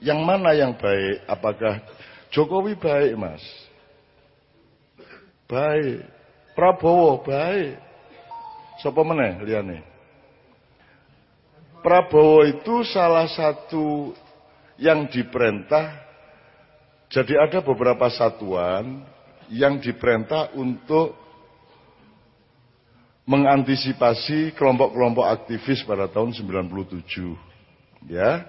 Yang mana yang baik? Apakah Jokowi baik, Mas? Baik. Prabowo baik. Sopo meneh liyane? Prabowo itu salah satu yang diperintah jadi ada beberapa satuan yang diperintah untuk mengantisipasi kelompok-kelompok aktivis pada tahun 97. Ya.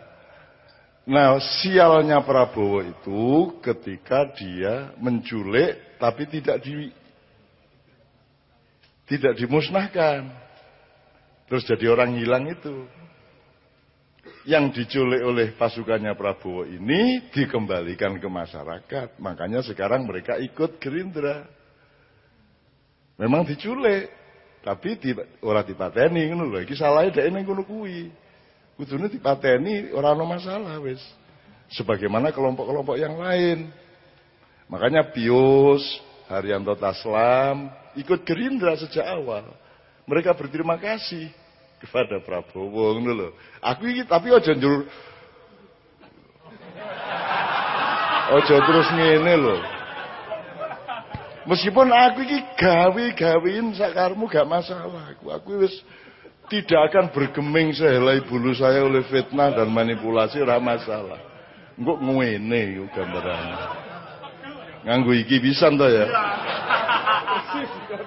Nah, sialnya Prabowo itu ketika dia menculik tapi tidak di tidak dimusnahkan. Terus jadi orang hilang itu. Yang diculik oleh pasukannya Prabowo ini dikembalikan ke masyarakat. Makanya sekarang mereka ikut Gerindra. Memang diculik. Tapi di, ora dipateni ngono lho. Salahe dhek ning ngono. Kudune dipateni ora ana masalah wis. Sebagaimana kelompok-kelompok yang lain. Makanya Pius, Haryanto Taslam ikut Gerindra sejak awal. Mereka berterima kasih kepada Prabowo ngono. Aku iki tapi aja njur Ojo terus ngene lho. Meskipun aku ini gawe-gawein sakarmu gak masalah. Aku, aku wis tidak akan bergeming sehelai bulu saya oleh fitnah dan manipulasi ora masalah. Engko ngene yo gambarannya. Nganggo iki bisa to ya.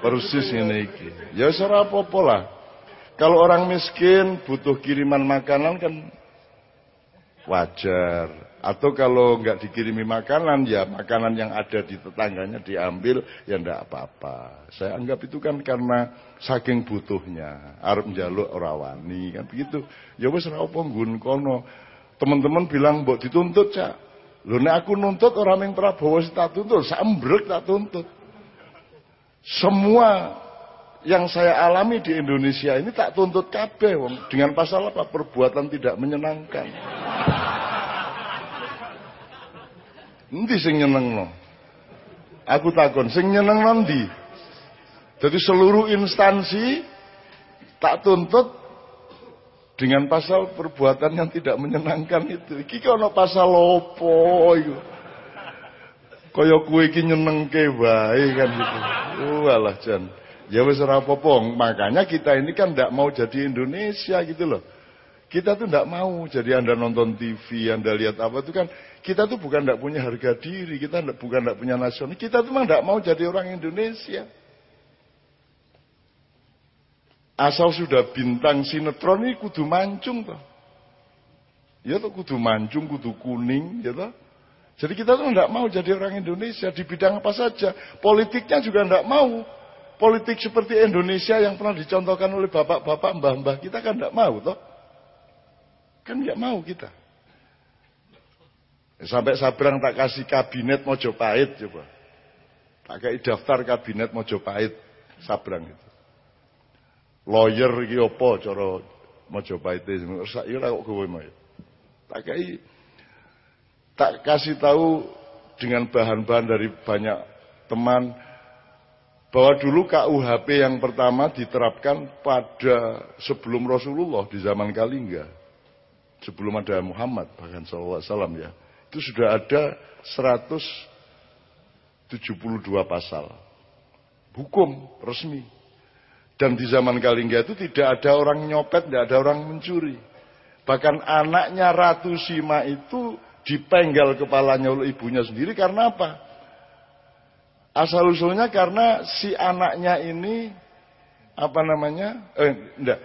Persis ngene iki. Ya ora apa-apa lah. Kalau orang miskin butuh kiriman makanan kan wajar. Atau kalau nggak dikirimi makanan, ya makanan yang ada di tetangganya diambil, ya ndak apa-apa. Saya anggap itu kan karena saking butuhnya. Arab jaluk orawani, kan begitu. Ya wes ora apa kono. Teman-teman bilang, "Mbok dituntut, Cak." Lho nek aku nuntut orang yang Prabowo tak tuntut, sambrek tak tuntut. Semua yang saya alami di Indonesia ini tak tuntut kabeh dengan pasal apa perbuatan tidak menyenangkan. Endi sing nyenengno? Aku takon, sing nyenengno ndi? Jadi seluruh instansi tak tuntut dengan pasal perbuatan yang tidak menyenangkan itu. Iki ono pasal opo iku? Kaya kowe iki nyenengke wae kan gitu. Oh alah Jan. Ya wis ora apa-apa. Makanya kita ini kan ndak mau jadi Indonesia gitu loh. Kita tuh ndak mau jadi Anda nonton TV, Anda lihat apa itu kan kita tuh bukan tidak punya harga diri, kita bukan tidak punya nasional. Kita tuh memang tidak mau jadi orang Indonesia. Asal sudah bintang sinetron ini kudu mancung toh. Ya tuh kudu mancung, kudu kuning, ya toh. Jadi kita tuh tidak mau jadi orang Indonesia di bidang apa saja. Politiknya juga tidak mau. Politik seperti Indonesia yang pernah dicontohkan oleh bapak-bapak, mbah-mbah kita kan tidak mau toh. Kan nggak mau kita. Sampai Sabrang tak kasih kabinet Mojopahit coba. Tak kasih daftar kabinet Mojopahit Sabrang itu. Lawyer iki apa cara Mojopahit itu. Saya kok kowe mau. Tak kasih tak kasih tahu dengan bahan-bahan dari banyak teman bahwa dulu KUHP yang pertama diterapkan pada sebelum Rasulullah di zaman Kalingga. Sebelum ada Muhammad bahkan SAW ya itu sudah ada 172 pasal. Hukum resmi. Dan di zaman Kalingga itu tidak ada orang nyopet, tidak ada orang mencuri. Bahkan anaknya Ratu Sima itu dipenggal kepalanya oleh ibunya sendiri karena apa? Asal usulnya karena si anaknya ini apa namanya? Eh, enggak.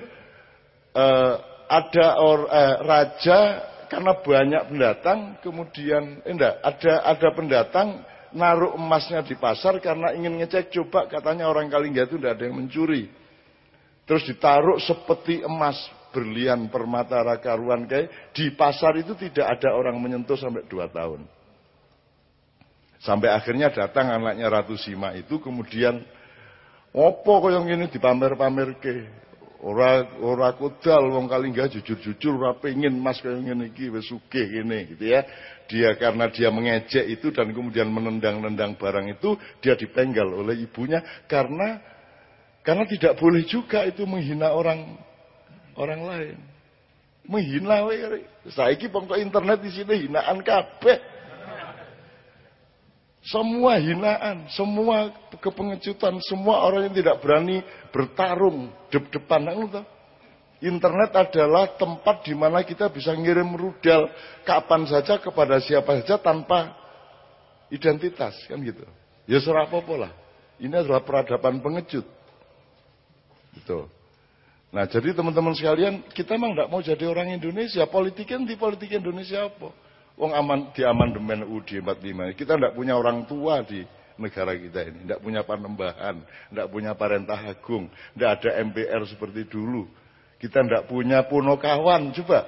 Eh, ada or, eh, raja karena banyak pendatang kemudian eh, enggak ada ada pendatang naruh emasnya di pasar karena ingin ngecek coba katanya orang Kalingga itu enggak ada yang mencuri. Terus ditaruh seperti emas berlian permata rakaruan kayak di pasar itu tidak ada orang menyentuh sampai dua tahun. Sampai akhirnya datang anaknya Ratu Sima itu kemudian opo kok yang ini dipamer-pamer ke Ora ora kodal wong Kalingga jujur-jujur ora pengin Mas kaya ngene iki wis sugih kene gitu ya. Dia karena dia mengejek itu dan kemudian menendang-nendang barang itu dia dipenggal oleh ibunya karena karena tidak boleh juga itu menghina orang orang lain. Menghina wae. Saiki pokok internet di sini hinaan kabeh. Semua hinaan, semua kepengecutan, semua orang yang tidak berani bertarung dep-depan. Internet adalah tempat di mana kita bisa ngirim rudal kapan saja kepada siapa saja tanpa identitas kan gitu. Ya serah apa lah. Ini adalah peradaban pengecut. Gitu. Nah jadi teman-teman sekalian kita memang tidak mau jadi orang Indonesia. Politiknya di politik Indonesia apa? Wong aman di amandemen UUD 45. Kita tidak punya orang tua di negara kita ini. Tidak punya panembahan, tidak punya parentah agung, tidak ada MPR seperti dulu. Kita tidak punya punokawan, coba.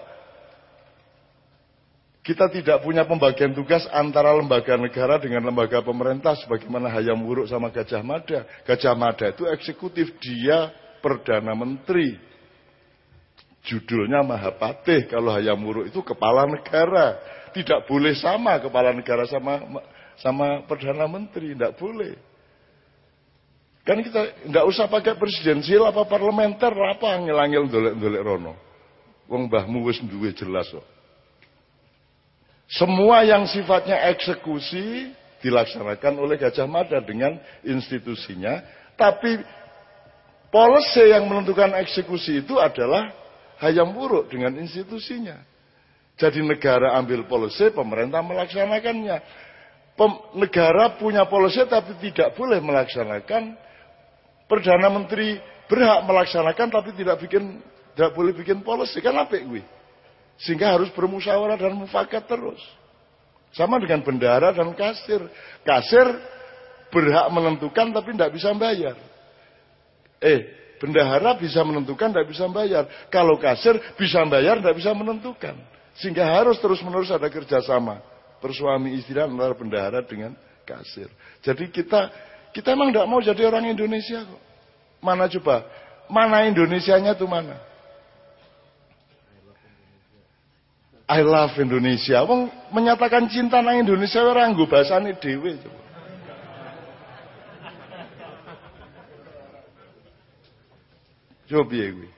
Kita tidak punya pembagian tugas antara lembaga negara dengan lembaga pemerintah sebagaimana Hayam Wuruk sama Gajah Mada. Gajah Mada itu eksekutif, dia Perdana Menteri. Judulnya Mahapatih, kalau Hayam Wuruk itu kepala negara. Tidak boleh sama kepala negara sama sama Perdana Menteri, tidak boleh. Kan kita nggak usah pakai presidensial apa parlementer apa ngilangil dolek-dolek rono. Wong mbahmu wis duwe jelas kok. Semua yang sifatnya eksekusi dilaksanakan oleh Gajah Mada dengan institusinya, tapi polisi yang menentukan eksekusi itu adalah hayam buruk dengan institusinya. Jadi negara ambil polisi, pemerintah melaksanakannya. Pem, negara punya polisi tapi tidak boleh melaksanakan Perdana Menteri berhak melaksanakan tapi tidak bikin tidak boleh bikin polisi kan apa gue? Sehingga harus bermusyawarah dan mufakat terus. Sama dengan bendara dan kasir. Kasir berhak menentukan tapi tidak bisa bayar. Eh, bendahara bisa menentukan tidak bisa bayar. Kalau kasir bisa bayar tidak bisa menentukan. Sehingga harus terus menerus ada kerjasama. Persuami istri antara bendahara dengan kasir. Jadi kita kita emang tidak mau jadi orang Indonesia kok. Mana coba? Mana Indonesianya tuh mana? I love Indonesia. Wong menyatakan cinta nang Indonesia orang gue bahasane dhewe coba. Coba ya gue.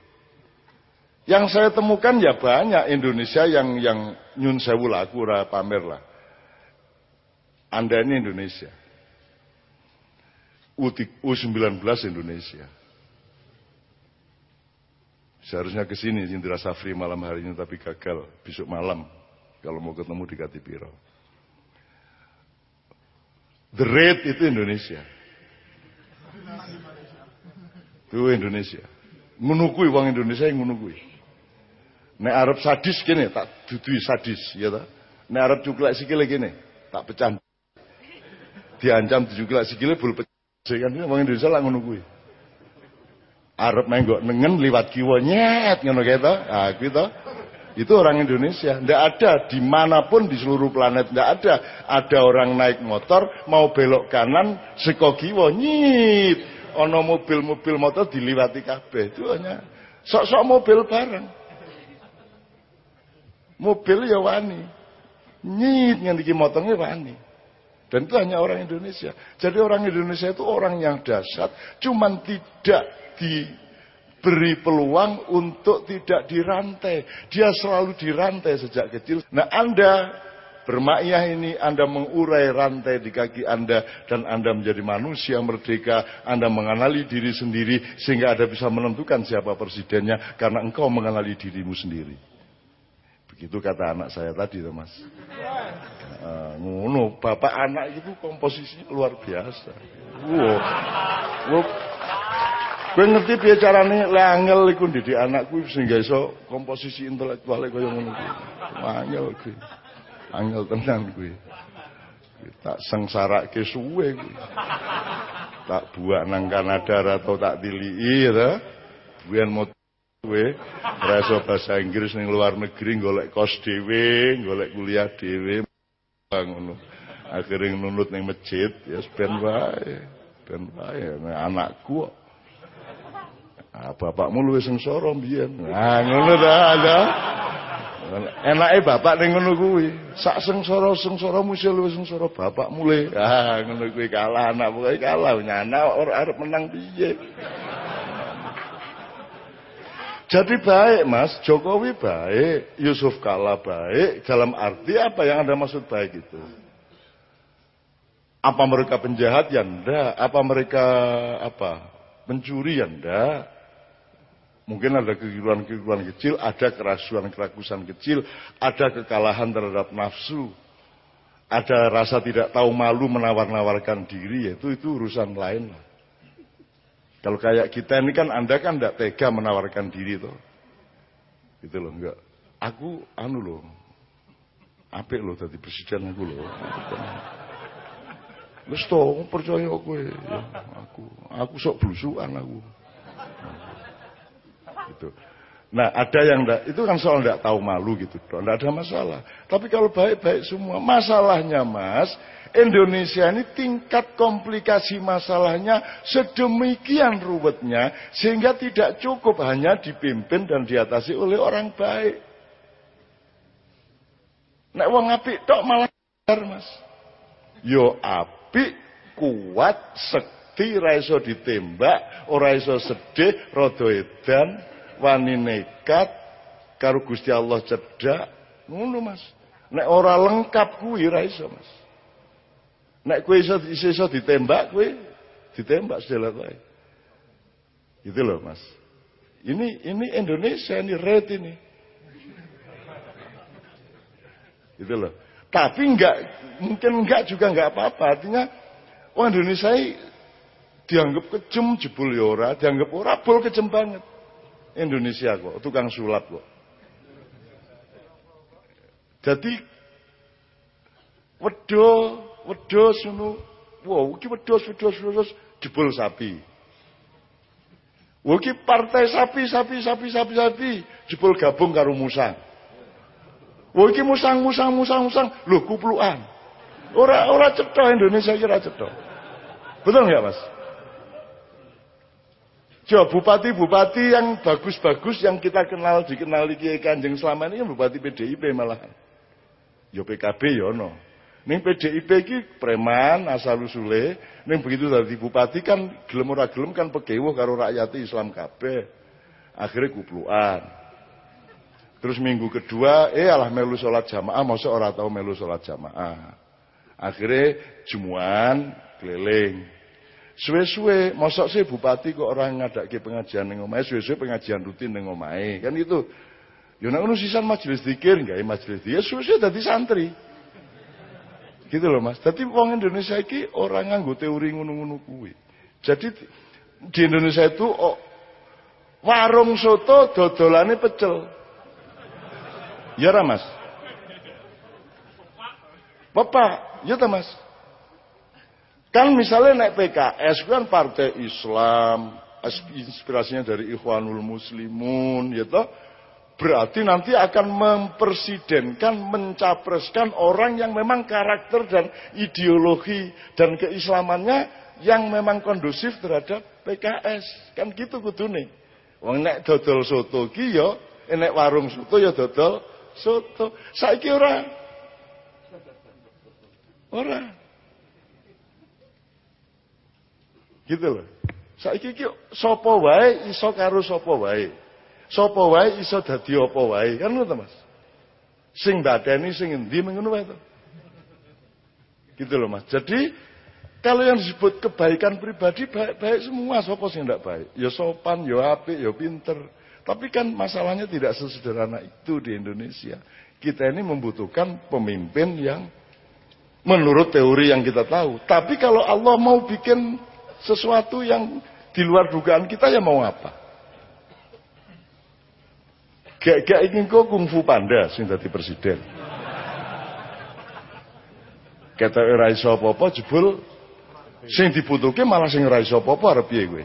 Yang saya temukan ya banyak Indonesia yang yang nyun sewu laku pamer lah. Anda ini Indonesia. U19 Indonesia. Seharusnya ke sini Indra Safri malam hari ini tapi gagal besok malam kalau mau ketemu di Katipiro. The Red itu Indonesia. Itu Indonesia. Menukui uang Indonesia yang menukui. Nek Arab sadis gini tak dudui sadis ya tak. Nek Arab cuklek sikile gini tak pecah. Diancam cuklek sikile bulu pecah. Kan wong Indonesia lah ngono kuwi. Arab menggok nengen liwat kiwa nyet ngono kae to. Ah kuwi Itu orang Indonesia. Tidak ada di mana pun di seluruh planet. Tidak ada. Ada orang naik motor mau belok kanan seko kiwa nyit. Ono mobil-mobil motor diliwati kabeh. Itu hanya sok-sok mobil bareng. Mobil ya wani. Nyit ngendiki motornya wani. Dan itu hanya orang Indonesia. Jadi orang Indonesia itu orang yang dasar, cuman tidak diberi peluang untuk tidak dirantai. Dia selalu dirantai sejak kecil. Nah Anda bermakyah ini, Anda mengurai rantai di kaki Anda, dan Anda menjadi manusia merdeka, Anda mengenali diri sendiri, sehingga Anda bisa menentukan siapa presidennya, karena engkau mengenali dirimu sendiri. Begitu kata anak saya tadi, Mas. Uh, ngono, bapak anak itu komposisinya luar biasa. Wow. Gue ngerti piye carane langel iku didik anakku sehingga iso komposisi intelektual kaya ngono kuwi. Angel kuwi. Angel tenan kuwi. Tak sengsarake suwe kuwi. Tak buak nang Kanada atau tak tiliki ya. Biyen mau Kowe rasa bahasa Inggris ning luar negeri golek kos dhewe, golek kuliah dhewe ngono. Akhire nunut ning masjid ya ben wae. Ben wae anakku kok. Ah, bapakmu luwih sengsara mbiyen. Nah, ngono ta, ada. Enake bapak ning ngono kuwi. Sak sengsara-sengsara mesti luwih sengsara bapakmu le. Ah, ngono kuwi kalah anak pokoke kalah. Nyana ora arep menang piye. Jadi baik mas, Jokowi baik, Yusuf Kala baik, dalam arti apa yang Anda maksud baik itu? Apa mereka penjahat? Ya enggak. Apa mereka apa? Mencuri? Ya enggak. Mungkin ada kekeliruan-kekeliruan kecil, ada kerasuan-kerakusan kecil, ada kekalahan terhadap nafsu, ada rasa tidak tahu malu menawar-nawarkan diri, itu itu urusan lain lah. Kalau kayak kita ini kan Anda kan tidak tega menawarkan diri tuh. Gitu loh, enggak. Aku anu loh. Apik loh tadi presiden aku loh. Wis to, percaya aku ya. Aku aku sok blusukan aku. Gitu. Nah, ada yang enggak, itu kan soal enggak tahu malu gitu. Enggak ada masalah. Tapi kalau baik-baik semua, masalahnya Mas, Indonesia ini tingkat komplikasi masalahnya sedemikian ruwetnya sehingga tidak cukup hanya dipimpin dan diatasi oleh orang baik. Nek wong apik tok malah Mas. Yo apik, kuat, sekti, ra iso ditembak, ora iso sedih, rada edan, wani nekat, karo Gusti Allah cedak, ngono Mas. Nek ora lengkap kuwi ra iso Mas. Nek kowe iso iso ditembak kowe ditembak sedelat wae. Gitu loh Mas. Ini ini Indonesia ini red ini. Gitu loh. Tapi enggak mungkin enggak juga enggak apa-apa. Artinya orang Indonesia dianggap kejem jebul ya ora, dianggap ora bol kejem banget. Indonesia kok, tukang sulap kok. Jadi wedo, wedhus ngono. Wow, iki wedhus, wedhus, wedhus jebul sapi. Wah, iki partai sapi, sapi, sapi, sapi, sapi, jebul gabung karo musang. Wah iki musang musang musang musang lho kuplukan. Ora ora cetha Indonesia iki ora cetha. Betul nggak Mas? Coba bupati-bupati yang bagus-bagus yang kita kenal dikenal di Kanjeng selama ini bupati PDIP malah. Yo PKB yo no. Ning PDIP iki preman asal usule, ning begitu dadi bupati kan gelem ora gelem kan pegewuh karo rakyat Islam kabeh. Akhirnya kuplukan. Terus minggu kedua, eh alah melu sholat jamaah, masa orang tahu melu sholat jamaah. Akhirnya jumuan keliling. Suwe-suwe, mosok sih bupati kok orang ke pengajian ning omahe, suwe-suwe pengajian rutin ning omahe. Kan itu. Ya nek ngono sisan majelis zikir, enggak majelis ya suwe-suwe dadi santri. Gitu loh Mas. Dadi wong Indonesia iki orang nganggo teori ngono-ngono kuwi. Jadi di Indonesia itu oh, warung soto dodolane pecel. Ya ra Mas? Bapak, ya ta Mas? Kan misalnya naik PKS kan partai Islam, inspirasinya dari Ikhwanul Muslimun, ya toh? Berarti nanti akan mempersidenkan, mencapreskan orang yang memang karakter dan ideologi dan keislamannya yang memang kondusif terhadap PKS. Kan gitu kudune. Wong nek dodol soto ki ya, nek warung soto ya dodol soto. Saiki ora. Ora. Gitu loh. Saiki iki sapa wae iso karo sapa wae. Sapa wae iso dadi apa wae. Kan ngono Mas. Sing badani sing endi ngono wae. Gitu loh Mas. Jadi kalau yang disebut kebaikan pribadi baik-baik semua, sapa sing ndak baik? Ya sopan, ya apik, ya pinter. Tapi kan masalahnya tidak sesederhana itu di Indonesia. Kita ini membutuhkan pemimpin yang menurut teori yang kita tahu. Tapi kalau Allah mau bikin sesuatu yang di luar dugaan kita ya mau apa? Gak, gak ingin kok kungfu panda sing dadi presiden. Kata ora iso apa-apa jebul sing dibutuhke malah sing ora iso apa-apa arep piye kowe?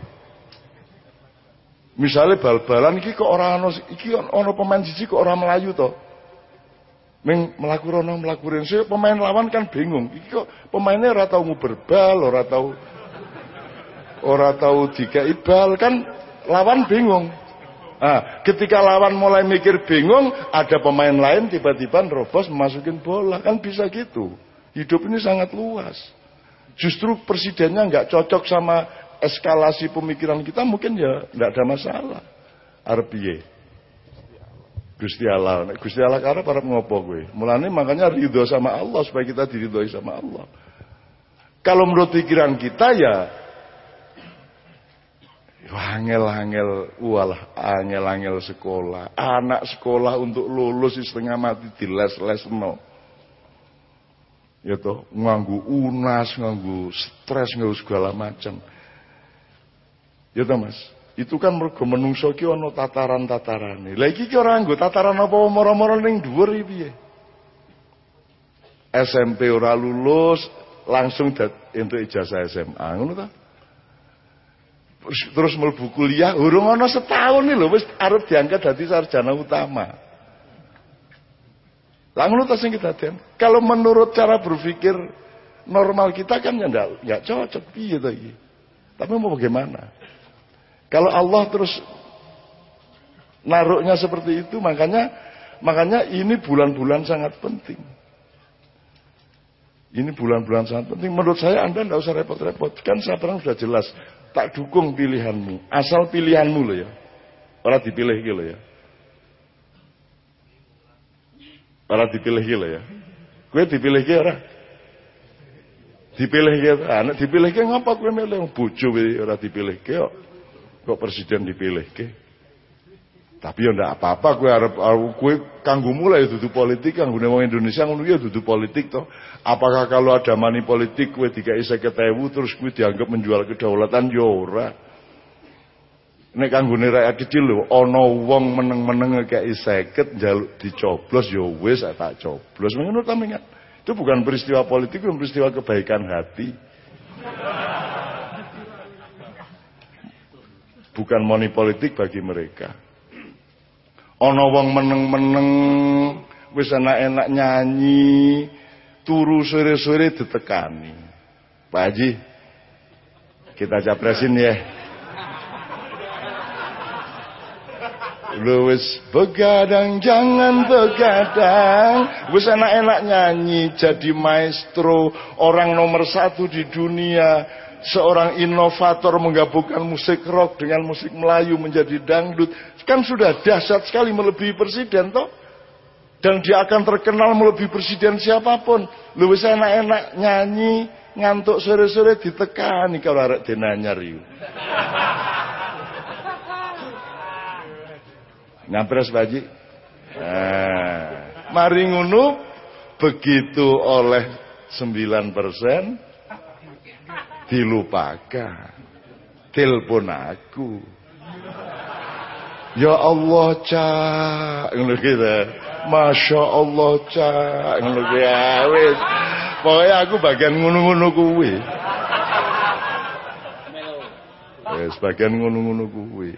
Misalnya bal-balan iki kok ora ana iki ana pemain siji kok ora melayu to. Ming mlaku rono mlaku rene pemain lawan kan bingung. Iki kok pemainnya ora tau nguber bal, ora tau ora tau dikai bal kan lawan bingung. Nah, ketika lawan mulai mikir bingung, ada pemain lain tiba-tiba nerobos masukin bola. Kan bisa gitu. Hidup ini sangat luas. Justru presidennya nggak cocok sama eskalasi pemikiran kita mungkin ya tidak ada masalah. Arbiye. Gusti Allah. Gusti Allah karena para ngopo gue. Mulane makanya ridho sama Allah supaya kita diridhoi sama Allah. Kalau menurut pikiran kita ya angel-angel walah angel-angel sekolah anak sekolah untuk lulus setengah mati di les-les no ya toh nganggu unas nganggu stres nganggu segala macam ya toh mas itu kan mergo menungso ki ana tataran-tatarane. Lah iki ki ora nggo tataran apa moro-moro ning dhuwur iki piye? SMP ora lulus langsung untuk ijazah SMA ngono ta? Terus, mlebu kuliah urung ana setahun lho wis arep diangkat dadi sarjana utama. Lah ngono ta sing kedaden. Kalau menurut cara berpikir normal kita kan ya enggak ya cocok piye to iki. Tapi mau bagaimana? Kalau Allah terus naruhnya seperti itu, makanya makanya ini bulan-bulan sangat penting. Ini bulan-bulan sangat penting. Menurut saya Anda tidak usah repot-repot. Kan sekarang sudah jelas. Tak dukung pilihanmu. Asal pilihanmu loh ya. Orang dipilih gitu ya. Orang dipilih gitu ya. Gue dipilih gitu orang. Dipilih gitu. Anak dipilih gitu ngapa gue milih. Bucu orang dipilih gitu kok presiden dipilih ke tapi ya ndak apa-apa gue harap gue kanggo mulai duduk politik kanggo wong Indonesia ngono ya duduk politik toh. Apakah kalau ada money politik gue dikai 50.000 terus gue dianggap menjual kedaulatan ya ora. Nek kanggone rakyat kecil lho ana wong meneng-meneng kayak 50 njaluk dicoblos ya wis tak coblos. Ngono ta itu bukan peristiwa politik itu peristiwa kebaikan hati. Bukan money politik bagi mereka. Ono wong meneng-meneng wis enak-enak nyanyi, turu sore-sore ditekani. Pak Haji, kita capresin ya. Lu begadang jangan begadang Wis enak-enak nyanyi Jadi maestro Orang nomor satu di dunia seorang inovator menggabungkan musik rock dengan musik Melayu menjadi dangdut. Kan sudah dahsyat sekali melebihi presiden toh? Dan dia akan terkenal melebihi presiden siapa pun. Lu bisa enak-enak nyanyi ngantuk sore-sore ditekani kalau arek denanyar yuk Nyapres baji nah, mari ngunu begitu oleh 9 persen dilupakan. Telepon aku. Ya Allah, Cak. Ngono gitu. Masya Allah, Cak. Ngono ya wis. Pokoknya aku bagian ngono-ngono kuwi. Wis bagian ngono-ngono kuwi.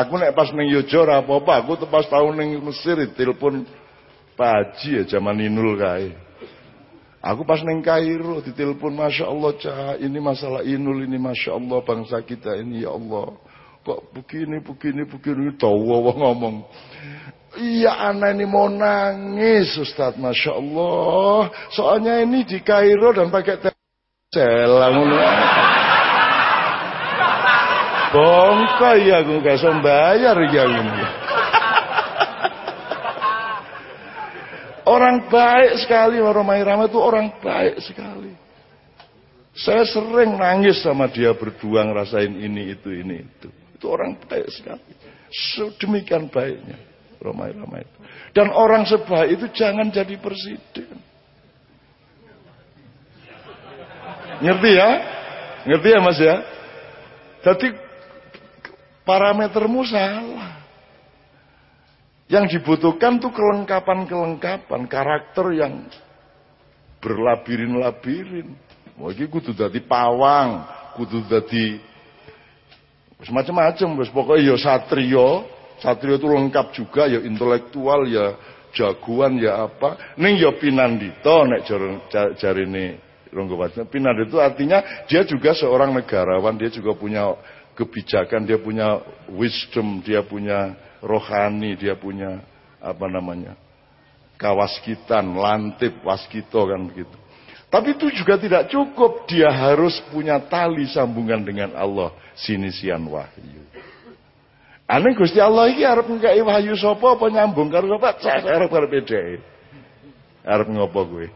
Aku nek pas ning Yojo ora apa-apa, aku tepas tau ning Mesir telepon Pak Haji ya zaman Inul kae. Aku pas neng Kairo ditelepon Masya Allah cah ini masalah inul ini Masya Allah bangsa kita ini ya Allah. Kok begini begini begini tahu ngomong. Iya anak ini mau nangis Ustaz Masya Allah. Soalnya ini di Kairo dan pakai telang. Bongkok ya aku gak bayar ya ini. Orang baik sekali Romai Rama itu orang baik sekali. Saya sering nangis sama dia berdua ngerasain ini itu ini itu. Itu orang baik sekali. Sedemikian baiknya Romai Rama itu. Dan orang sebaik itu jangan jadi presiden. Ngerti ya? Ngerti ya mas ya? Jadi parametermu salah. Yang dibutuhkan tuh kelengkapan-kelengkapan karakter yang berlabirin-labirin. Mau iki kudu dadi pawang, kudu dadi macam-macam wis pokoknya ya satrio, satrio itu lengkap juga ya intelektual ya jagoan ya apa. Ning ya pinandito nek jarine Ronggo Pinandito artinya dia juga seorang negarawan, dia juga punya kebijakan, dia punya wisdom, dia punya rohani, dia punya apa namanya? kawaskitan, lantip, waskito kan begitu. Tapi itu juga tidak cukup, dia harus punya tali sambungan dengan Allah, sinisian wahyu. Aneh Gusti Allah iki arep ngkai wahyu sapa apa nyambung karo sapa? Saya arep arep bedheke. Arep ngopo kowe?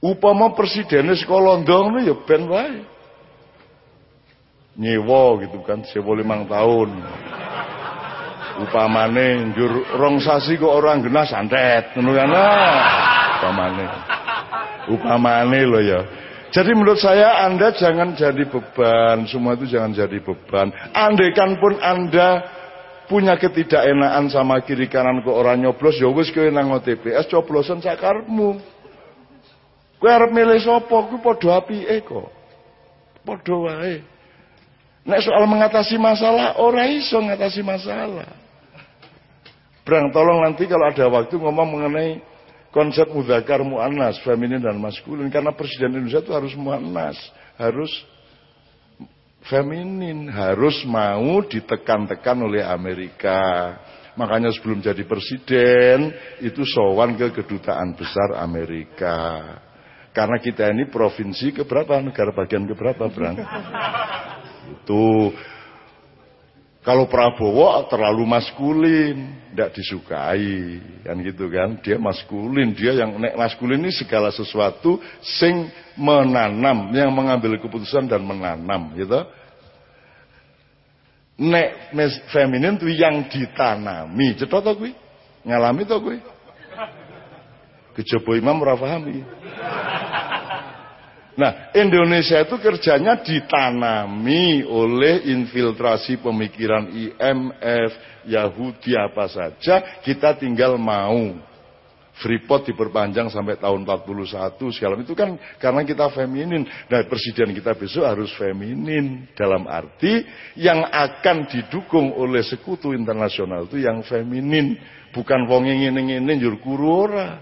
Upama presiden sekolah ndong ya ben. Nyewa gitu kan, sewa limang tahun. Upamane njur rong sasi kok orang genah santet, ngono kan. Ah, upamane. Upamane lo ya. Jadi menurut saya Anda jangan jadi beban, semua itu jangan jadi beban. Andaikan pun Anda punya ketidakenaan sama kiri kanan ke orang nyoblos, ya wis kowe nang TPS coblosan sakarepmu. Kowe arep milih sapa, kuwi padha apike kok. Padha wae. Nek soal mengatasi masalah, ora iso ngatasi masalah. Brang, tolong nanti kalau ada waktu ngomong mengenai konsep mudakar mu'annas, feminin dan maskulin. Karena Presiden Indonesia itu harus mu'annas, harus feminin, harus mau ditekan-tekan oleh Amerika. Makanya sebelum jadi presiden, itu sowan ke kedutaan besar Amerika. Karena kita ini provinsi keberapa, negara bagian keberapa, Bang? Itu kalau Prabowo terlalu maskulin, tidak disukai, kan gitu kan? Dia maskulin, dia yang nek maskulin ini segala sesuatu sing menanam, yang mengambil keputusan dan menanam, gitu. Nek feminin itu yang ditanami, cetok to kuwi? Ngalami to kuwi? Kejaba imam ora pahami. Nah, Indonesia itu kerjanya ditanami oleh infiltrasi pemikiran IMF, Yahudi apa saja, kita tinggal mau. Freeport diperpanjang sampai tahun 41 segala itu kan karena kita feminin. Nah, presiden kita besok harus feminin dalam arti yang akan didukung oleh sekutu internasional itu yang feminin, bukan wong njur kurora.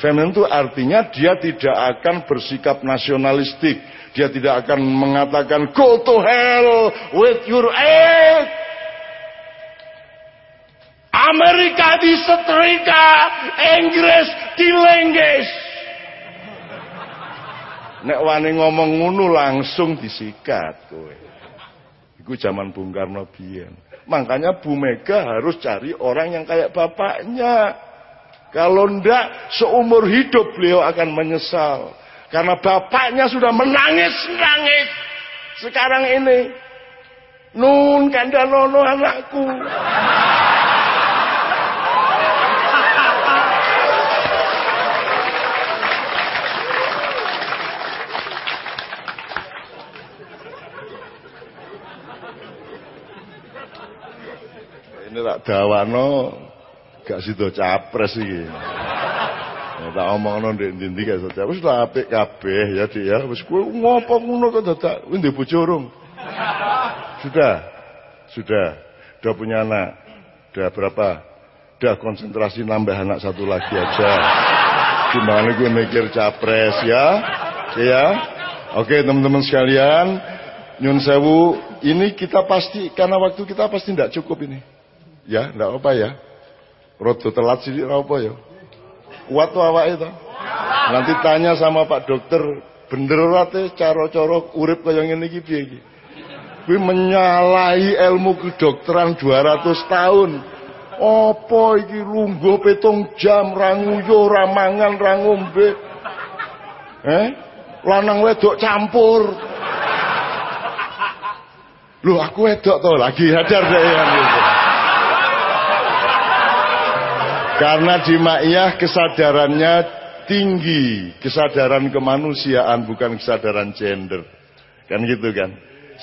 Feminin itu artinya dia tidak akan bersikap nasionalistik. Dia tidak akan mengatakan go to hell with your aid. Amerika disetrika, Inggris dilengges. Nek wani ngomong ngono langsung disikat kowe. Iku zaman Bung Karno biyen. Makanya Bu Mega harus cari orang yang kayak bapaknya. Kalau ndak seumur hidup beliau akan menyesal. Karena bapaknya sudah menangis-nangis. Sekarang ini. Nun kandanono anakku. Ini tak dawano gak sido capres iki. Ya, tak omongno ndek ndi gak sido capres lah apik kabeh ya Dik ya. Wis kowe ngopo ngono kok dadak kowe ndek bojo Sudah. Sudah. Udah punya anak. Udah berapa? Udah konsentrasi nambah anak satu lagi aja. Gimana gue mikir capres ya? Ya. Oke teman-teman sekalian, nyun sewu, ini kita pasti karena waktu kita pasti tidak cukup ini. Ya, tidak apa ya. Rodo telat sih apa ya? Kuat tuh awak itu. Nanti tanya sama Pak Dokter, bener ora cara-cara urip kaya ngene iki piye menyalahi ilmu kedokteran 200 tahun. Apa iki lungguh petung jam ra nguyu, ra mangan, ra ngombe. Eh? Lanang wedok campur. Loh aku wedok to lagi hadar deh yang gitu. Karena di Ma'iyah kesadarannya tinggi, kesadaran kemanusiaan bukan kesadaran gender. Kan gitu kan?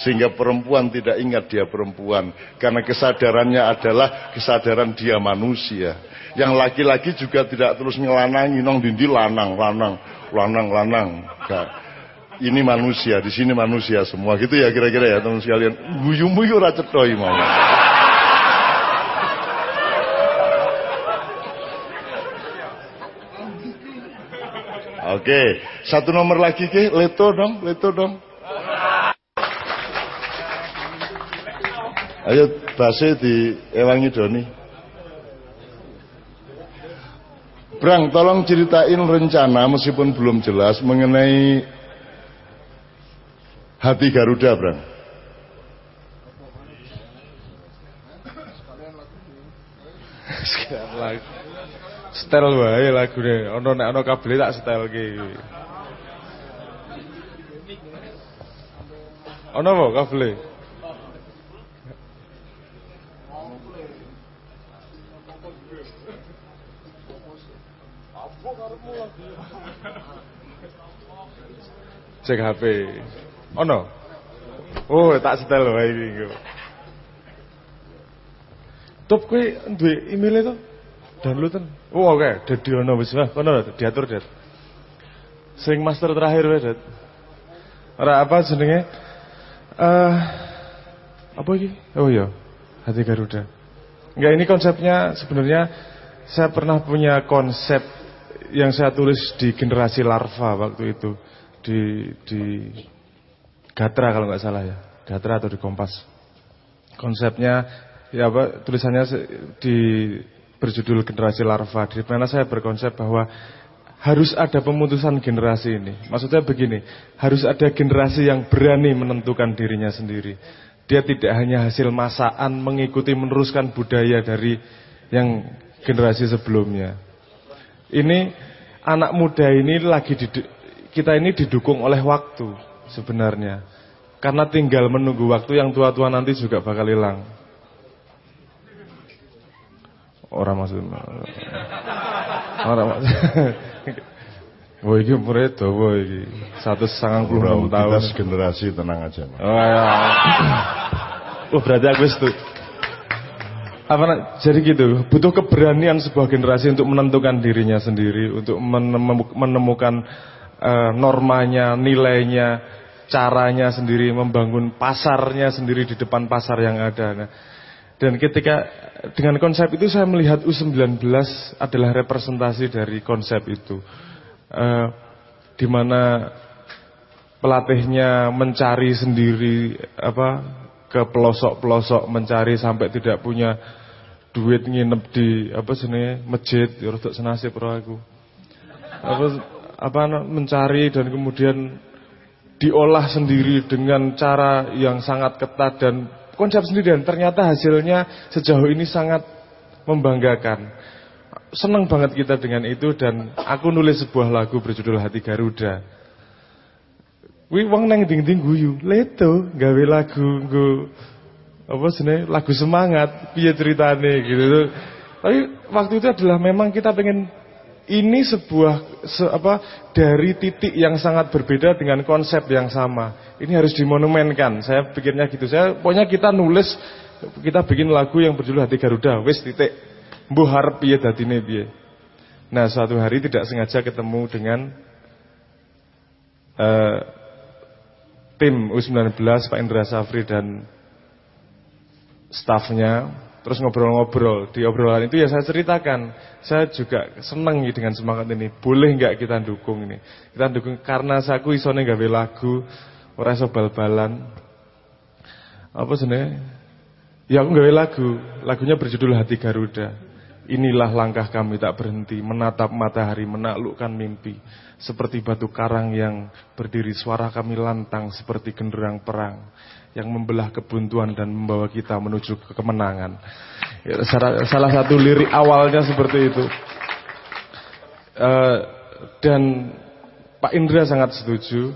Sehingga perempuan tidak ingat dia perempuan karena kesadarannya adalah kesadaran dia manusia. Yang laki-laki juga tidak terus ngelanangi nong dindi lanang, lanang, lanang, lanang. Gak. Ini manusia, di sini manusia semua gitu ya kira-kira ya teman sekalian. Guyu-guyu ora cetoi Oke, satu nomor lagi ke, leto dong, leto dong. Ayo basi di Ewangi Doni. Brang, tolong ceritain rencana meskipun belum jelas mengenai hati Garuda, Brang. Lagi. Setel wae lagune. Ono nek ono kabel tak setelke. Ono apa kabel? Cek HP. Ono. Oh, tak setel wae iki. Top kowe duwe email itu? Downloadan. Oh, oke, okay. dadi ono wis lah, kono diatur, Det. Sing master terakhir wae, Det. Ora apa jenenge? Eh uh, apa iki? Oh iya, hati Garuda. Enggak ini konsepnya sebenarnya saya pernah punya konsep yang saya tulis di generasi larva waktu itu di di Gatra kalau nggak salah ya, Gatra atau di Kompas. Konsepnya ya apa tulisannya di berjudul generasi larva di mana saya berkonsep bahwa harus ada pemutusan generasi ini. Maksudnya begini, harus ada generasi yang berani menentukan dirinya sendiri. Dia tidak hanya hasil masaan mengikuti meneruskan budaya dari yang generasi sebelumnya. Ini anak muda ini lagi kita ini didukung oleh waktu sebenarnya. Karena tinggal menunggu waktu yang tua-tua nanti juga bakal hilang. Orang maksud Orang maksud Wah ini umurnya dawa ini enam tahun. Kita generasi tenang aja Oh ya Oh berarti aku itu apa jadi gitu. Butuh keberanian sebuah generasi untuk menentukan dirinya sendiri untuk menemukan uh, normanya nilainya caranya sendiri membangun pasarnya sendiri di depan pasar yang ada. Nah, dan ketika dengan konsep itu saya melihat U19 adalah representasi dari konsep itu. Uh, di mana pelatihnya mencari sendiri apa ke pelosok-pelosok mencari sampai tidak punya duit nginep di apa sini masjid ya rodok senasib aku. Apa apa mencari dan kemudian diolah sendiri dengan cara yang sangat ketat dan konsep sendiri dan ternyata hasilnya sejauh ini sangat membanggakan. Senang banget kita dengan itu dan aku nulis sebuah lagu berjudul Hati Garuda. Wi wong nang ding-ding guyu, leto gawe lagu nggo apa sini lagu semangat, piye ceritane gitu. Tapi waktu itu adalah memang kita pengen ini sebuah se, apa dari titik yang sangat berbeda dengan konsep yang sama. Ini harus dimonumenkan. Saya pikirnya gitu. Saya pokoknya kita nulis kita bikin lagu yang berjudul Hati Garuda. Wes titik. Mbuh harap piye dadine piye. Nah, suatu hari tidak sengaja ketemu dengan uh, tim U19 Pak Indra Safri dan stafnya Terus ngobrol-ngobrol. Di obrolan itu ya saya ceritakan. Saya juga senang dengan semangat ini. Boleh nggak kita dukung ini? Kita dukung karena saya aku isone gawe lagu. Ora iso bal-balan. Apa sebenarnya? Ya aku gawe lagu. Lagunya berjudul Hati Garuda. Inilah langkah kami tak berhenti. Menatap matahari, menaklukkan mimpi. Seperti batu karang yang berdiri suara kami lantang seperti genderang perang yang membelah kebuntuan dan membawa kita menuju ke kemenangan. Ya, salah satu lirik awalnya seperti itu. Uh, dan Pak Indra sangat setuju.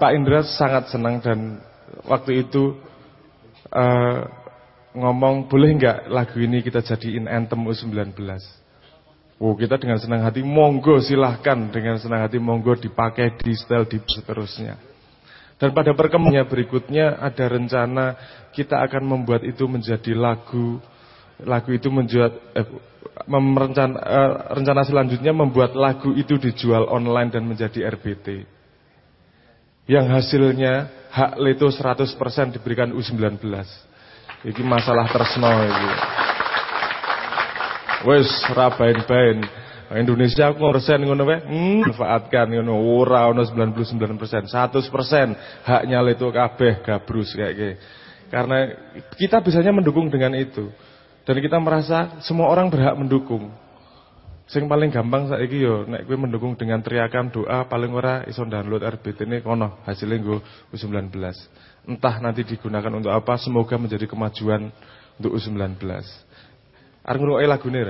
Pak Indra sangat senang dan waktu itu uh, ngomong boleh nggak lagu ini kita jadiin anthem U19. Oh kita dengan senang hati monggo silahkan dengan senang hati monggo dipakai di style di seterusnya. Dan pada perkembangannya berikutnya ada rencana kita akan membuat itu menjadi lagu. Lagu itu menjual eh, merencana, eh, rencana selanjutnya membuat lagu itu dijual online dan menjadi RBT. Yang hasilnya hak leto 100% diberikan U19. Ini masalah tersno ini. Wes rabain-bain. Indonesia aku persen ngono wae, hmm, manfaatkan ngono ora ono 99%, 100% haknya itu kabeh gabrus kayak gitu. Karena kita bisanya mendukung dengan itu. Dan kita merasa semua orang berhak mendukung. Sing paling gampang saiki yo nek kowe mendukung dengan teriakan doa paling ora iso download RBT ini kono hasilnya nggo U19. Entah nanti digunakan untuk apa, semoga menjadi kemajuan untuk U19. Arep ngrungokke lagune?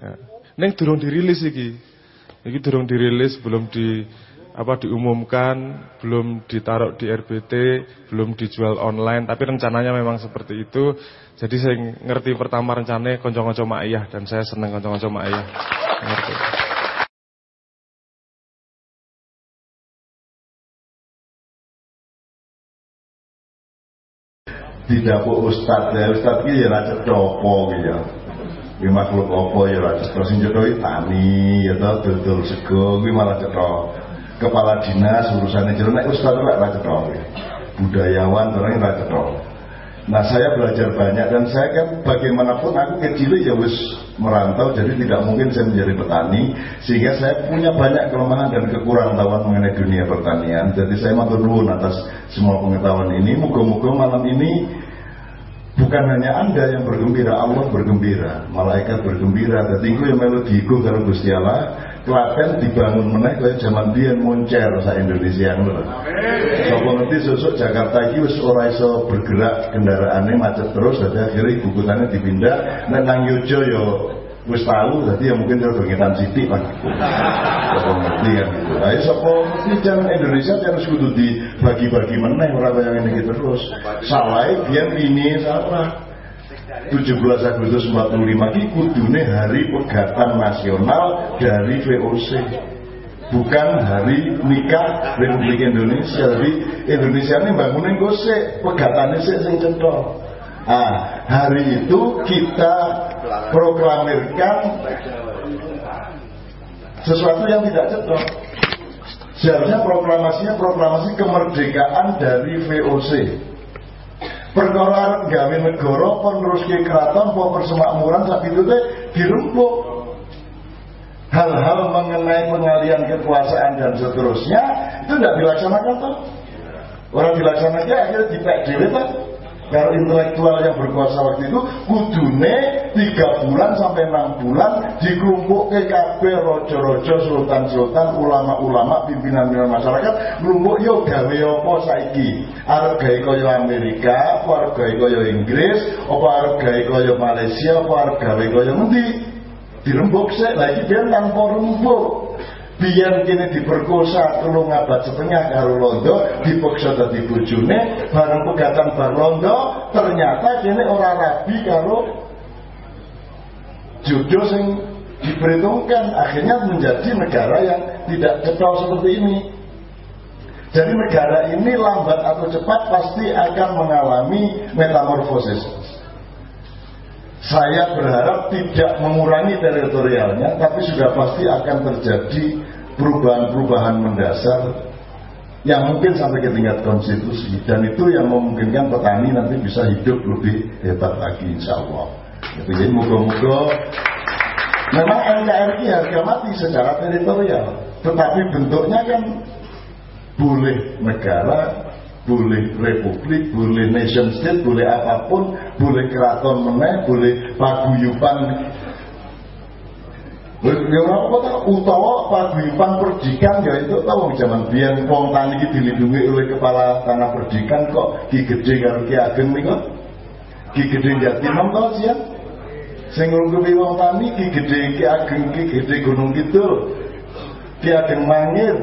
Ya. Neng durung dirilis iki. Iki durung dirilis, belum di apa diumumkan, belum ditaruh di RBT, belum dijual online, tapi rencananya memang seperti itu. Jadi saya ngerti pertama rencananya konco-konco ayah dan saya seneng konco-konco ayah. Ngerti. di dapur ustad ya ustad ki ya raja copo gitu ya Kuwi makhluk apa ya ra cetha sing cetha tani ya dodol sego kuwi malah cetha. Kepala dinas urusane jero nek ustaz ora ra budayawan orang ra cetha. Nah saya belajar banyak dan saya kan bagaimanapun aku kecil ya wis merantau jadi tidak mungkin saya menjadi petani sehingga saya punya banyak kelemahan dan kekurangan mengenai dunia pertanian. Jadi saya matur nuwun atas semua pengetahuan ini. Moga-moga malam ini bukan hanya anda yang bergembira Allah bergembira malaikat bergembira. Dan tinggu yang melodi iku karo Gusti Allah Klaten dibangun meneh kaya zaman biyen moncer sa Indonesia ngono lho. Sapa ngerti sesuk Jakarta iki wis ora iso bergerak kendaraannya macet terus dadi akhirnya kotane dipindah. Nang Yojo yo wis tahu dadi ya mungkin terus ngetan sithik Pak. Sapa ngerti kan gitu. Ayo sapa ngerti jangan Indonesia harus kudu dibagi-bagi meneh ora kaya ngene iki terus. Salah biyen ini salah. 17 Agustus 45 ini kudune hari pegatan nasional dari VOC bukan hari nikah Republik Indonesia jadi Indonesia ini bangunin gosek pegatannya sih cendol nah, hari itu kita proklamirkan sesuatu yang tidak cendol seharusnya proklamasinya proklamasi kemerdekaan dari VOC perkara gawe negara peneruske keraton apa persemakmuran saat itu teh dirempuk hal-hal mengenai pengalian kekuasaan dan seterusnya itu tidak dilaksanakan tuh orang dilaksanakan akhirnya dipek dewe tuh kalau intelektual yang berkuasa waktu itu kudune tiga bulan sampai enam bulan dikelompok ke KB rojo-rojo sultan-sultan ulama-ulama pimpinan-pimpinan masyarakat kelompok yo gawe apa saiki? Arep gawe kaya Amerika apa arep gawe kaya Inggris apa arep gawe Malaysia apa arep gawe kaya ngendi? Dirembuk lagi biar tanpa rembuk biar kini diperkosa telung abad setengah karo londo dipaksa dadi bojone bareng pegatan bar londo ternyata kini orang rabi karo jodoh sing diperhitungkan. Akhirnya menjadi negara yang tidak ketol seperti ini. Jadi negara ini lambat atau cepat pasti akan mengalami metamorfosis saya berharap tidak mengurangi teritorialnya, tapi sudah pasti akan terjadi perubahan-perubahan mendasar yang mungkin sampai ke tingkat konstitusi dan itu yang memungkinkan petani nanti bisa hidup lebih hebat lagi insya Allah. Jadi moga-moga memang NKRI harga mati secara teritorial, tetapi bentuknya kan boleh negara boleh republik, boleh nation state, boleh apa pun, boleh keraton meneh, boleh paguyuban Ya apa tak? Utawa paguyuban perdikan ya itu tahu zaman biyen wong tani iki dilindungi oleh kepala tanah perdikan kok. Ki Gede karo Ki Ageng niku. Ki Gede Jatinam to sih Sing ngrungkepi wong tani Ki Gede Ki Ageng Ki Gede Gunung Kidul. Ki Ageng Mangir,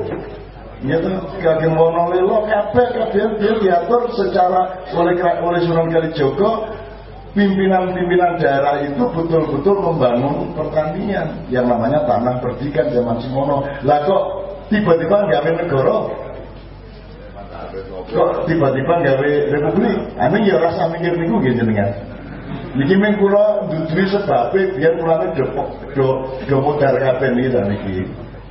Ya kaki monolilo kabeh kabeh dia diatur secara oleh oleh Sunan Kalijogo pimpinan-pimpinan daerah itu betul-betul membangun pertanian yang namanya tanah perdikan zaman Simono. Lah kok tiba-tiba gawe negara? Kok tiba-tiba gawe republik? Ane ya rasa mikir niku nggih jenengan. Niki mung kula duduhi sebabe biar mulane do do modal kabeh niki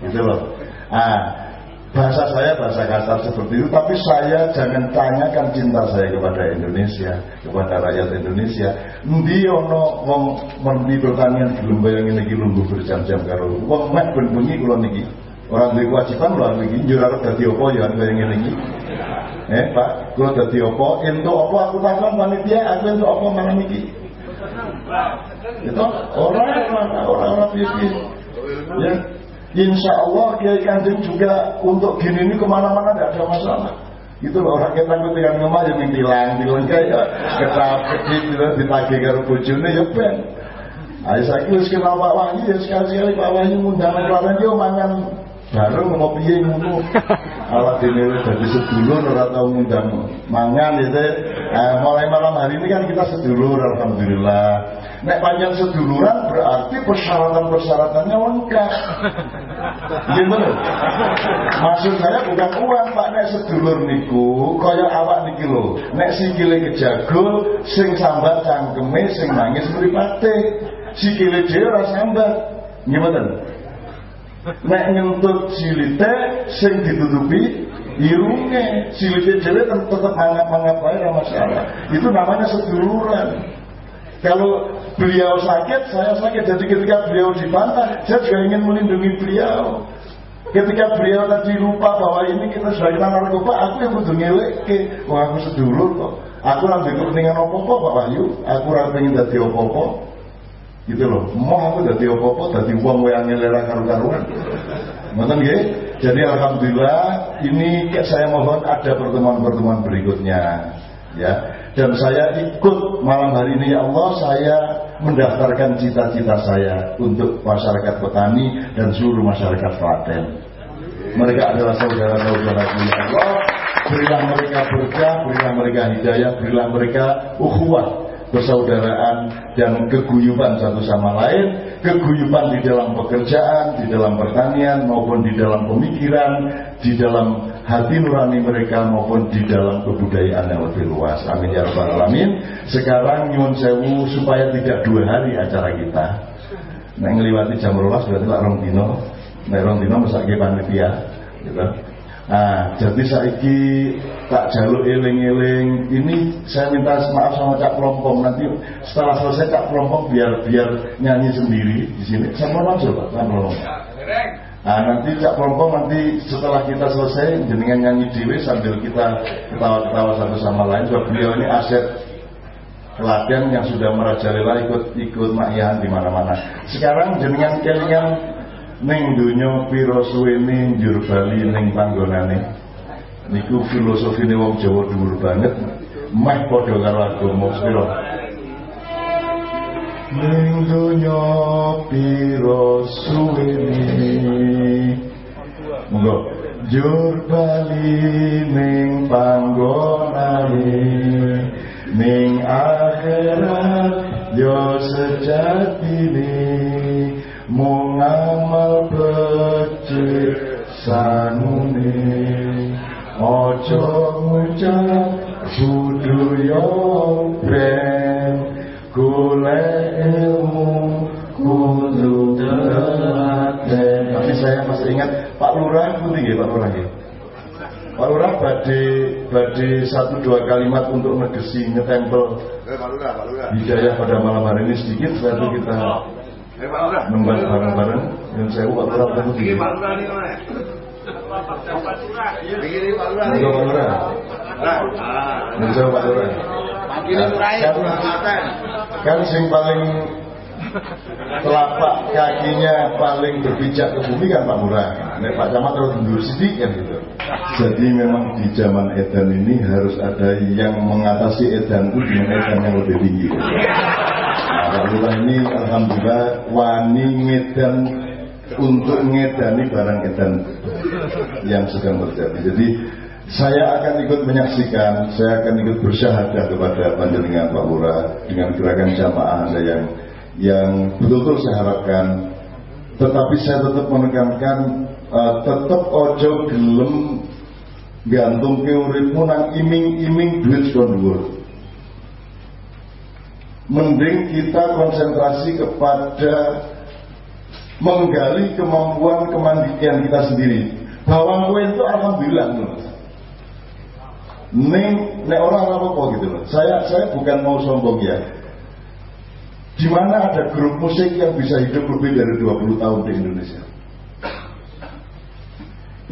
Gitu loh. Ah, bahasa saya bahasa kasar seperti itu tapi saya jangan tanyakan cinta saya kepada Indonesia kepada rakyat Indonesia ndi ono wong mendi pertanian gelem bayang ini lungguh berjam-jam karo wong mek ben bengi niki orang duwe kewajiban lho niki njur arep dadi apa ya bayang ngene eh Pak kula dadi apa entuk apa aku takon panitia aku entuk apa malam iki itu orang orang orang orang ya Insya Allah Kiai Kanjeng juga untuk gini ini ke mana-mana tidak ada masalah. Itu loh orang kita takut dengan ngomong jadi tilang, tilang kayak ketap kecil gitu ditagih karo bojone ya ben. Ayo saya kira kenal Pak Wahyu ya sekali-sekali Pak Wahyu ngundang klaten yo mangan bareng mau piye ngono. Awak dhewe dadi sedulur ora tau ngundang mangan itu. Eh, mulai malam hari ini kan kita sedulur alhamdulillah. Nek panjang seduluran berarti persyaratan-persyaratannya lengkap. Gimana? Maksud saya bukan uang Pak Nek sedulur niku kaya awak niki lho. Nek sikile kejagul sing sambat cangkeme sing nangis mripate. Sikile dhewe ora sambat. Gimana? Nek ngentut silite sing ditutupi irunge silite dhewe tetep hangat-hangat wae ora masalah. Itu namanya seduluran. Kalau beliau sakit, saya sakit. Jadi ketika beliau dibantah, saya juga ingin melindungi beliau. Ketika beliau tadi lupa bahwa ini kita sudah kena narkoba, aku yang kudu ngeleke. Wah aku sedulur kok. Aku nanti kepentingan opo-opo Pak Wahyu. Aku ora pengen dadi opo-opo. Gitu loh. Mau aku dadi opo-opo, dadi wong yang ngelera karu-karuan. Ngoten nggih? Jadi alhamdulillah ini saya mohon ada pertemuan-pertemuan berikutnya. Ya, dan saya ikut malam hari ini ya Allah saya mendaftarkan cita-cita saya untuk masyarakat petani dan seluruh masyarakat Klaten. Mereka adalah saudara-saudara ya Allah. Berilah mereka berkah, berilah mereka hidayah, berilah mereka ukhuwah, persaudaraan dan keguyuban satu sama lain, keguyuban di dalam pekerjaan, di dalam pertanian maupun di dalam pemikiran, di dalam hati nurani mereka maupun di dalam kebudayaan yang lebih luas. Amin ya rabbal alamin. Sekarang nyuwun sewu supaya tidak dua hari acara kita. Nah jam rolas berarti lah rong dino. Nek rong dino mesake panitia gitu. Nah, jadi saiki tak jaluk eling-eling. Ini saya minta maaf sama Cak Pelompong. Nanti setelah selesai Cak Pelompong biar biar nyanyi sendiri di sini. Sama langsung Pak, sama Nah nanti Cak Pelompong nanti setelah kita selesai jenengan nyanyi dewe sambil kita ketawa-ketawa satu sama lain. Sebab beliau ini aset latihan yang sudah merajalela ikut ikut makyan di mana-mana. Sekarang jenengan kelingan ning dunyo piro suwene njur Bali ning panggonane. Niku filosofine wong Jawa dhuwur banget. Meh padha karo agama piro. Ning donya piro suwene Monggo jur bali ning panggonane ning akhirat yo sejatine mung amal becik sanune ojo ngucap budaya ben golek ilmu kudu telaten. Tapi saya masih ingat Pak Lurah putih ya Pak Lurah ya Pak Lurah badai badai satu dua kalimat untuk negesi ngetempel Eh, Pak Lurah, Pak Lurah. hidayah pada malam hari ini sedikit setelah itu kita Eh, membahas bareng-bareng dan saya Lurah putih Begini ya Pak Lurah nih, mana? Begini Pak Lurah. Monggo Pak Lurah Nah, ah. Monggo Pak Lurah Begini Lurah Kan- kan sing paling telapak kakinya paling berpijak ke bumi kan Pak Murah. Nek Pak Camat terus mundur sedikit kan gitu. Jadi memang di zaman edan ini harus ada yang mengatasi edan itu dengan edan yang lebih tinggi. Nah, Lurah ini alhamdulillah wani ngedan untuk ngedani barang edan yang sedang terjadi. Jadi saya akan ikut menyaksikan, saya akan ikut bersyahadah kepada panjenengan Pak Lurah dengan gerakan jamaah Anda yang yang betul-betul saya harapkan. Tetapi saya tetap menekankan eh, tetap ojo gelem gantung ke nang iming-iming duit dhuwur. Mending kita konsentrasi kepada menggali kemampuan kemandirian kita sendiri. Bawang kue itu alhamdulillah saya. Neng, nek orang apa kok gitu loh. Saya saya bukan mau sombong ya. Di mana ada grup musik yang bisa hidup lebih dari 20 tahun di Indonesia.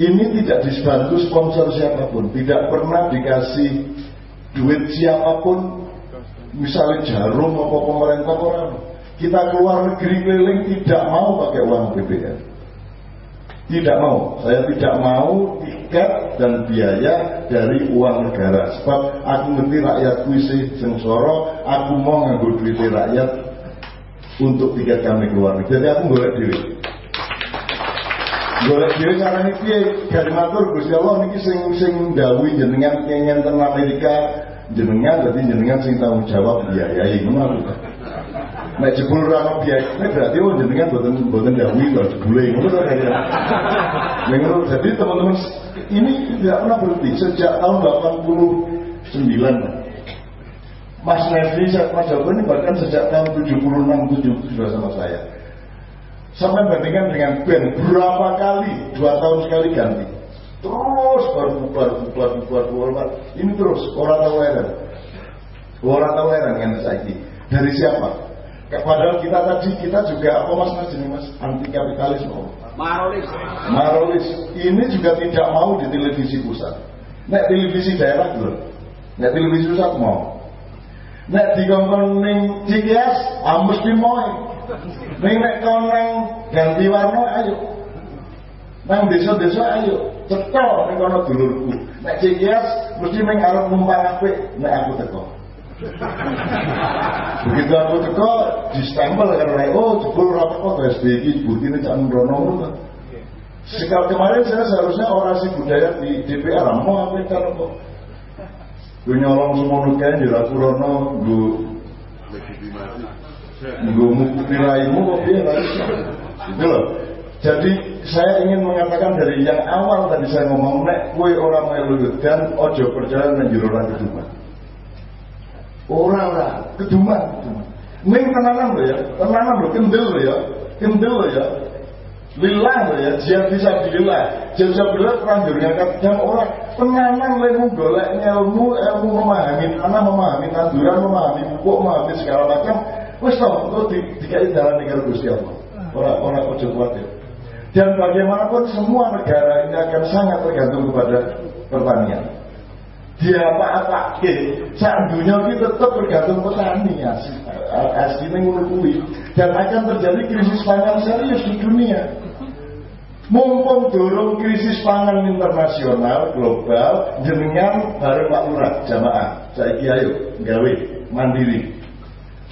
Ini tidak dibantu sponsor siapa pun, tidak pernah dikasih duit siapa pun, misalnya jarum apa pemerintah orang. Kita keluar negeri keliling tidak mau pakai uang BBM. Tidak mau, saya tidak mau tiket dan biaya dari uang negara. Sebab aku ngerti rakyat kuisi sengsoro, aku mau nganggo duit rakyat untuk tiket kami keluar negeri. Jadi aku golek dhewe. Golek dhewe carane piye? Gari matur Gusti Allah niki sing sing dawuhi jenengan nyenyen teng Amerika jenengan dadi jenengan sing tanggung jawab biayai ngono. Nek jebul ono biayane berarti oh jenengan boten boten dawuhi lho jebule ngono kaya. Ngono jadi teman-teman ini tidak pernah berhenti sejak tahun 89 Mas Nevi, Mas Joko ini bahkan sejak tahun 76 7 sudah sama saya. Sampai bandingkan dengan band berapa kali dua tahun sekali ganti. Terus baru bubar, bubar, bubar, bubar, Ini terus orang tahu heran. Orang tahu heran yang saya Dari siapa? Padahal kita tadi kita juga apa mas mas ini mas anti kapitalisme. Marolis. Marolis ini juga tidak mau di televisi pusat. Nek televisi daerah dulu. Nek televisi pusat mau. Nek dikongkon ning CGS, ah mesti moe. Ning nek kon nang ganti warna ayo. Nang desa-desa ayo. Teko ning kono dulurku. Nek CGS mesti ning arep numpang apik nek aku teko. Begitu aku teko distempel karena oh jebul teko to SBY iki bukine cak Nrono ngono. Sekal kemarin saya seharusnya orasi budaya di DPR mau apa kok Gue nyolong semua nukian jadi aku rono gue gue mukti raimu kok dia Itu loh. Jadi saya ingin mengatakan dari yang awal tadi saya ngomong nek kue orang melu dan ojo perjalanan ora keduman. Ora ora keduman. Ning tenanan lho ya, tenanan lho kendel lho ya. Kendel lho ya. Lillah lho ya, jihad bisa bilillah. Jihad bisa bilillah perang dengan dan orang penganang lemu golek ilmu, ilmu memahami tanah, memahami tanduran, memahami pupuk, memahami segala macam. Wes tau, itu dikai jalan negara Gusti Allah. Orang-orang ojo khawatir. Dan bagaimanapun semua negara ini akan sangat tergantung kepada pertanian. Dia apa-apa, saat dunia ini tetap bergantung petani asli, asli mengurukui dan akan terjadi krisis pangan serius di dunia. Mumpung dorong krisis pangan internasional global, jenengan bareng Pak Lurah jamaah. Saya ayo gawe mandiri.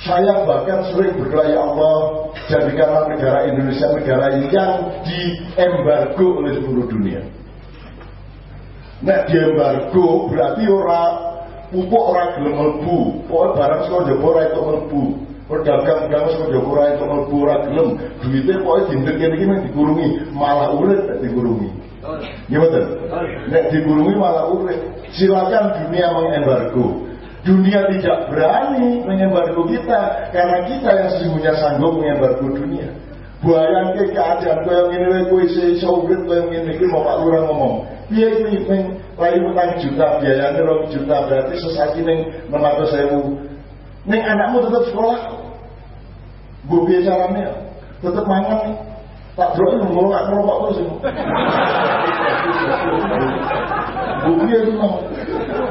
Saya bahkan sering berdoa ya Allah jadikanlah negara Indonesia negara yang diembargo oleh seluruh dunia. Nek diembargo berarti orang pupuk orang gelem mlebu, pokoke barang saka njaba ora itu mlebu. Pedagang dagang saka njaba ora itu mlebu ora gelem, duwite pokoke dinten kene iki mung dikurungi, malah urip nek dikurungi. Ya betul. Nek dikurungi malah urip. Silakan dunia mengembargo. Dunia tidak berani mengembargo kita karena kita yang sesungguhnya sanggup mengembargo dunia. Bayang ke keadaan kau yang ini kau isi urip kau yang ini mau Pak Lurah ngomong. Biaya ini ping lain utang juta biayanya rong juta berarti sesaki neng enam ratus. Neng anakmu tetap sekolah. Gue biaya caranya tetap mangan nih. Tak bro itu ngomong gak ngerokok terus. Gue biaya itu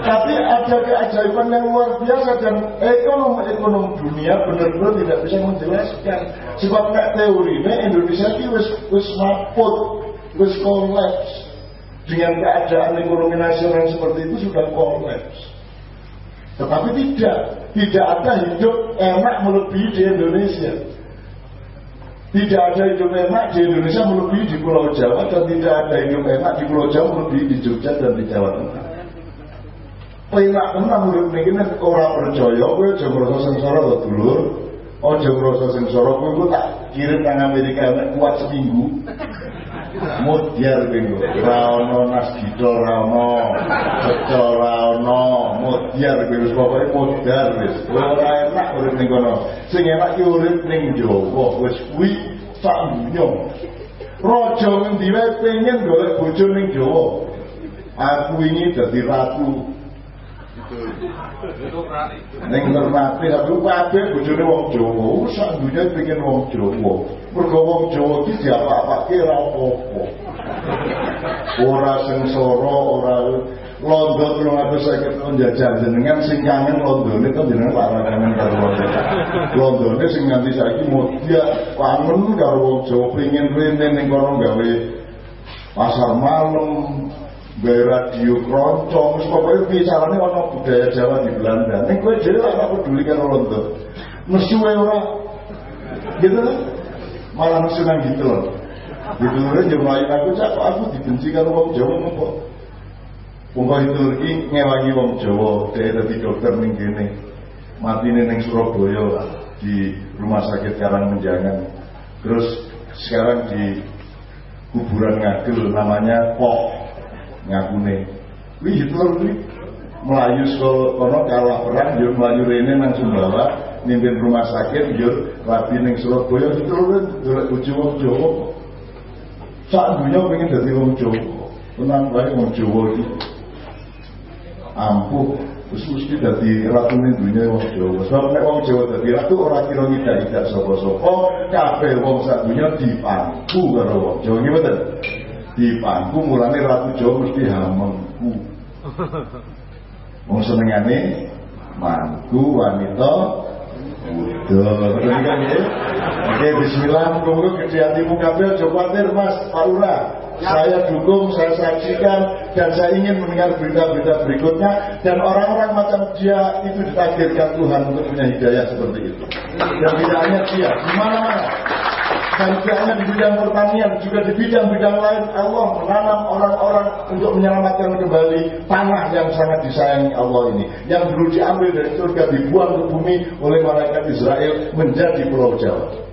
tapi ada keajaiban yang luar biasa dan ekonom-ekonom dunia benar-benar tidak bisa menjelaskan. Sebab nek teori ini Indonesia ini wis wis maput, wis kolaps. Dengan keadaan ekonomi nasional seperti itu sudah kolaps. Tetapi tidak, tidak ada hidup enak melebihi di Indonesia. Tidak ada hidup enak di Indonesia melebihi di Pulau Jawa dan tidak ada hidup enak di Pulau Jawa melebihi di Jogja dan di Jawa Tengah. Penak tenan urip niki nek ora percaya kowe aja ngrasa sengsara to dulur. Aja ngrasa sengsara kowe tak kirim nang Amerika nek kuat seminggu. Mudyar bingo. Ora ono nas ono. Beto ora ono. Mudyar bingo pokoke mudar wis. Ora enak urip ning kono. Sing enak ki urip ning Jawa. Wis sak dunya. Raja ngendi wae pengen golek bojo ning Jawa. Aku ini dadi ratu Ning ngermati tapi kabeh bojone wong Jawa, sak dunya pengen wong Jawa. Mergo wong Jawa iki diapa-apake ora apa-apa. Ora sengsara, ora London belum ada saya jenengan sing kangen London itu jenengan para kangen karo London. London sing nganti saiki mau dia kangen karo wong Jawa pengen rene ning kono gawe pasar malam gawe radio keroncong, wis pokoke bicarane ana budaya Jawa di Belanda. Ning kowe dhewe ora peduli karo London. Nesu wae ora. gitu kan malah senang gitu loh gitu loh jemaah aku cak aku dibenci kalau wong Jawa kok Wong itu iki ngewangi wong Jawa, dia dadi dokter ning kene. Matine ning Surabaya di rumah sakit Karangmenjangan. Terus sekarang di kuburan ngagel namanya Pok ngakune. Wih Hitler kuwi melayu sekolah kalah perang yo melayu rene nang Sumbawa mimpin rumah sakit yo rapi ning Surabaya Hitler kuwi dolek bojo wong Jawa. Sak dunya pengen dadi wong Jawa. Tenang bae wong Jawa iki ampuh terus mesti dadi ratu ning dunya wong Jawa. Sebab nek wong Jawa dadi ratu ora kira ngidak-idak sapa-sapa, kabeh wong sak dunya dipangku karo wong Jawa mboten? Dipangku mulane ratu Jawa mesti hamengku. Wong senengane mangku wanita muda. Betul kan ya? Oke, bismillah, muga-muga gede hatimu kabeh aja kuwatir Mas, Pak Lurah. Saya dukung, saya saksikan, dan saya ingin mendengar berita-berita berikutnya. Dan orang-orang macam dia itu ditakdirkan Tuhan untuk punya hidayah seperti itu. Dan tidak hanya dia, di mana-mana. Dan hanya di bidang pertanian, juga di bidang-bidang lain Allah menanam orang-orang untuk menyelamatkan kembali tanah yang sangat disayangi Allah ini. Yang dulu diambil dari surga dibuang ke bumi oleh malaikat Israel menjadi pulau Jawa.